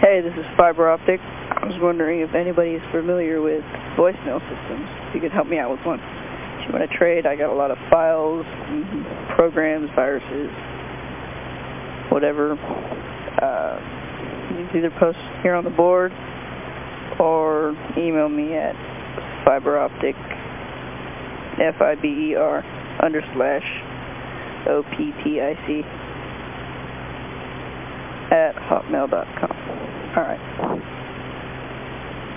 Hey, this is Fiber Optic. I was wondering if anybody is familiar with voicemail systems. If you could help me out with one. If you want to trade, I got a lot of files, programs, viruses, whatever. Uh, you can either post here on the board or email me at fiberoptic, F-I-B-E-R, under slash O-P-T-I-C at hotmail.com. All right.